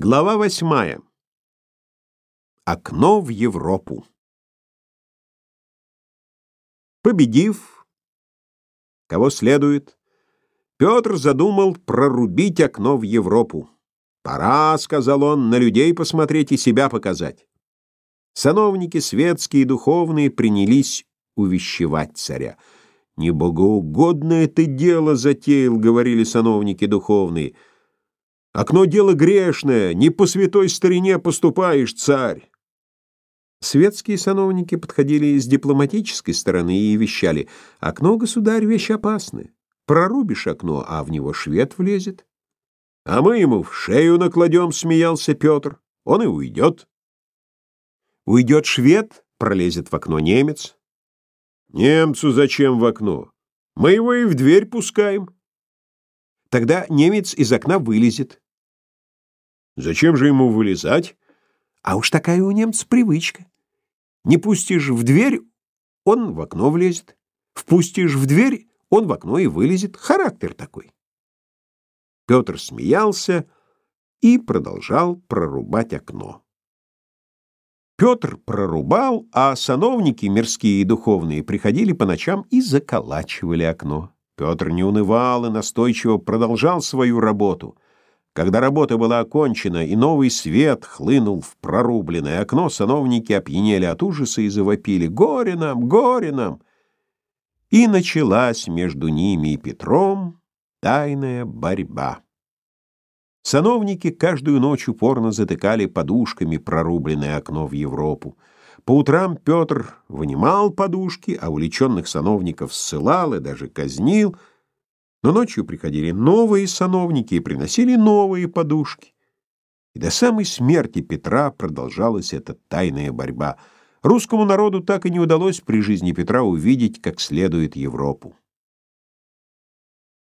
Глава восьмая. Окно в Европу. Победив, кого следует, Петр задумал прорубить окно в Европу. «Пора», — сказал он, — «на людей посмотреть и себя показать». Сановники светские и духовные принялись увещевать царя. «Небогоугодное ты дело затеял», — говорили сановники духовные, — Окно дело грешное, не по святой старине поступаешь, царь. Светские сановники подходили с дипломатической стороны и вещали, окно, государь, вещь опасная. Прорубишь окно, а в него швед влезет. А мы ему в шею накладем, смеялся Петр. Он и уйдет. Уйдет швед, пролезет в окно немец. Немцу зачем в окно? Мы его и в дверь пускаем. Тогда немец из окна вылезет. Зачем же ему вылезать? А уж такая у немца привычка. Не пустишь в дверь, он в окно влезет. Впустишь в дверь, он в окно и вылезет. Характер такой. Петр смеялся и продолжал прорубать окно. Петр прорубал, а сановники мирские и духовные приходили по ночам и заколачивали окно. Петр не унывал и настойчиво продолжал свою работу — когда работа была окончена и новый свет хлынул в прорубленное окно, сановники опьянели от ужаса и завопили «Горе нам! Горе нам!» И началась между ними и Петром тайная борьба. Сановники каждую ночь упорно затыкали подушками прорубленное окно в Европу. По утрам Петр вынимал подушки, а увлеченных сановников ссылал и даже казнил — но ночью приходили новые сановники и приносили новые подушки. И до самой смерти Петра продолжалась эта тайная борьба. Русскому народу так и не удалось при жизни Петра увидеть как следует Европу.